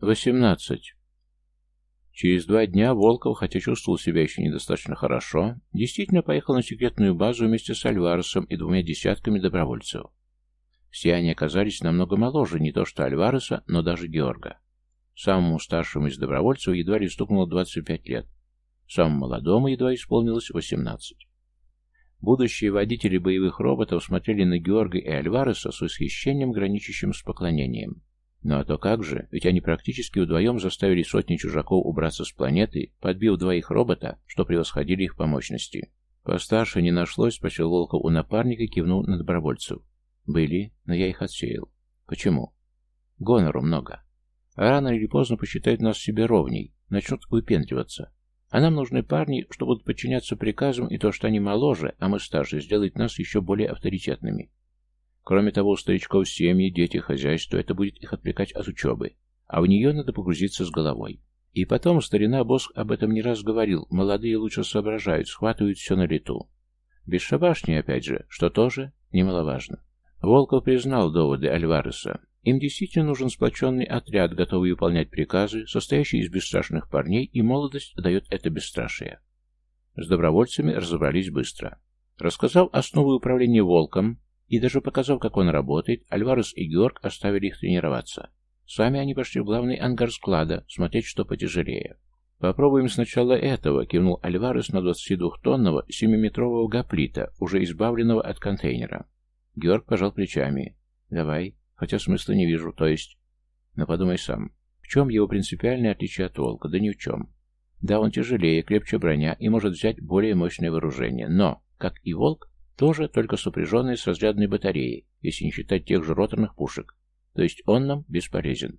Восемнадцать. Через два дня Волков, хотя чувствовал себя еще недостаточно хорошо, действительно поехал на секретную базу вместе с Альваресом и двумя десятками добровольцев. Все они оказались намного моложе не то что Альвареса, но даже Георга. Самому старшему из добровольцев едва ли стукнуло 25 лет, самому молодому едва исполнилось 18. Будущие водители боевых роботов смотрели на Георга и Альвареса с восхищением, граничащим с поклонением. Ну а то как же, ведь они практически вдвоем заставили сотни чужаков убраться с планеты, подбив двоих робота, что превосходили их по мощности. Постарше не нашлось, спросил Волков у напарника, кивнул на добровольцев. Были, но я их отсеял. Почему? Гонору много. А рано или поздно посчитают нас себе ровней, начнут выпендриваться. А нам нужны парни, что будут подчиняться приказам, и то, что они моложе, а мы старше, сделает нас еще более авторитетными. Кроме того, у старичков семьи, дети, хозяйство, это будет их отвлекать от учебы, а в нее надо погрузиться с головой. И потом старина Боск об этом не раз говорил, молодые лучше соображают, схватывают все на лету. Бесшабашни, опять же, что тоже немаловажно. Волков признал доводы Альвареса. Им действительно нужен сплоченный отряд, готовый выполнять приказы, состоящий из бесстрашных парней, и молодость дает это бесстрашие. С добровольцами разобрались быстро. Рассказав основы управления «Волком», и даже показав, как он работает, Альварес и Георг оставили их тренироваться. Сами они пошли в главный ангар склада, смотреть, что потяжелее. «Попробуем сначала этого», — кивнул Альварес на 22-тонного 7-метрового гоплита, уже избавленного от контейнера. Георг пожал плечами. «Давай, хотя смысла не вижу, то есть...» «Но подумай сам, в чем его принципиальное отличие от волка? Да ни в чем. Да, он тяжелее, крепче броня и может взять более мощное вооружение, но, как и волк, тоже только сопряженные с разрядной батареей, если не считать тех же роторных пушек. То есть он нам бесполезен.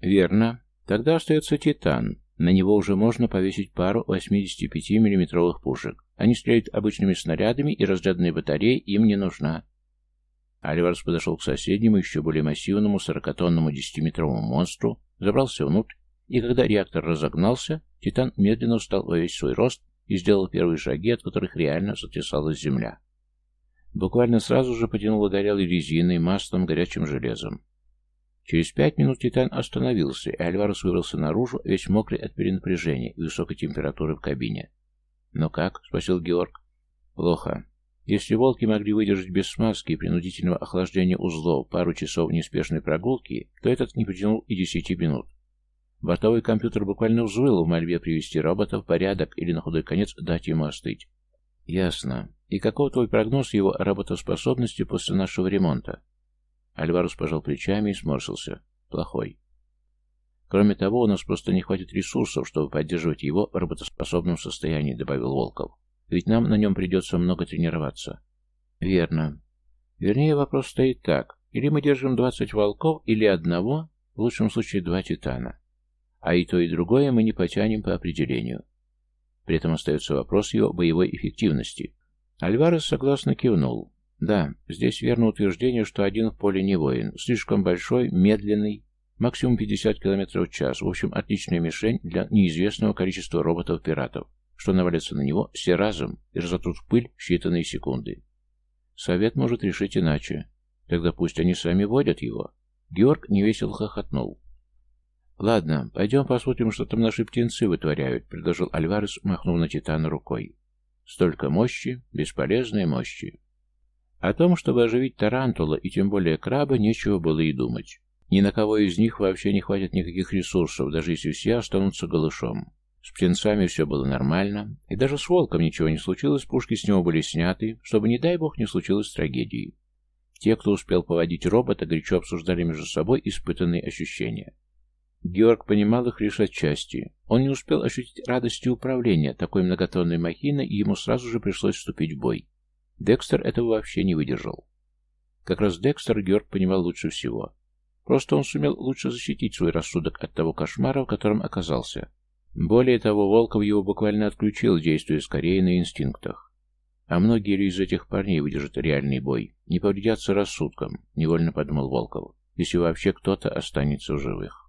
Верно. Тогда остается Титан. На него уже можно повесить пару 85 миллиметровых пушек. Они стреляют обычными снарядами, и разрядная батарея им не нужна. Альварс подошел к соседнему, еще более массивному 40-тонному 10-метровому монстру, забрался внутрь, и когда реактор разогнался, Титан медленно встал во весь свой рост и сделал первые шаги, от которых реально сотрясалась земля. Буквально сразу же потянуло горелой резиной, маслом, горячим железом. Через пять минут Титан остановился, и Альварес выбрался наружу, весь мокрый от перенапряжения и высокой температуры в кабине. «Ну как?» — спросил Георг. «Плохо. Если волки могли выдержать без смазки и принудительного охлаждения узлов пару часов неспешной прогулки, то этот не потянул и десяти минут. Бортовой компьютер буквально взвыл в мольбе привести робота в порядок или на худой конец дать ему остыть. «Ясно. И каков твой прогноз его работоспособности после нашего ремонта?» Альварус пожал плечами и сморщился. «Плохой. Кроме того, у нас просто не хватит ресурсов, чтобы поддерживать его в работоспособном состоянии», — добавил Волков. «Ведь нам на нем придется много тренироваться». «Верно. Вернее, вопрос стоит так. Или мы держим 20 волков, или одного, в лучшем случае два титана. А и то, и другое мы не потянем по определению. При этом остается вопрос его боевой эффективности. Альварес согласно кивнул. Да, здесь верно утверждение, что один в поле не воин. Слишком большой, медленный, максимум 50 км в час. В общем, отличная мишень для неизвестного количества роботов-пиратов, что навалятся на него все разом и разотрут в пыль в считанные секунды. Совет может решить иначе. Тогда пусть они сами водят его. Георг невесело хохотнул. «Ладно, пойдем посмотрим, что там наши птенцы вытворяют», — предложил Альварес, махнув на Титана рукой. «Столько мощи, бесполезной мощи». О том, чтобы оживить тарантула и тем более краба, нечего было и думать. Ни на кого из них вообще не хватит никаких ресурсов, даже если все останутся голышом. С птенцами все было нормально, и даже с волком ничего не случилось, пушки с него были сняты, чтобы, не дай бог, не случилось трагедии. Те, кто успел поводить робота, горячо обсуждали между собой испытанные ощущения. Георг понимал их лишь отчасти. Он не успел ощутить радости управления такой многотонной махиной, и ему сразу же пришлось вступить в бой. Декстер этого вообще не выдержал. Как раз Декстер Георг понимал лучше всего. Просто он сумел лучше защитить свой рассудок от того кошмара, в котором оказался. Более того, Волков его буквально отключил, действуя скорее на инстинктах. А многие ли из этих парней выдержат реальный бой, не повредятся рассудком, невольно подумал Волков, если вообще кто-то останется в живых.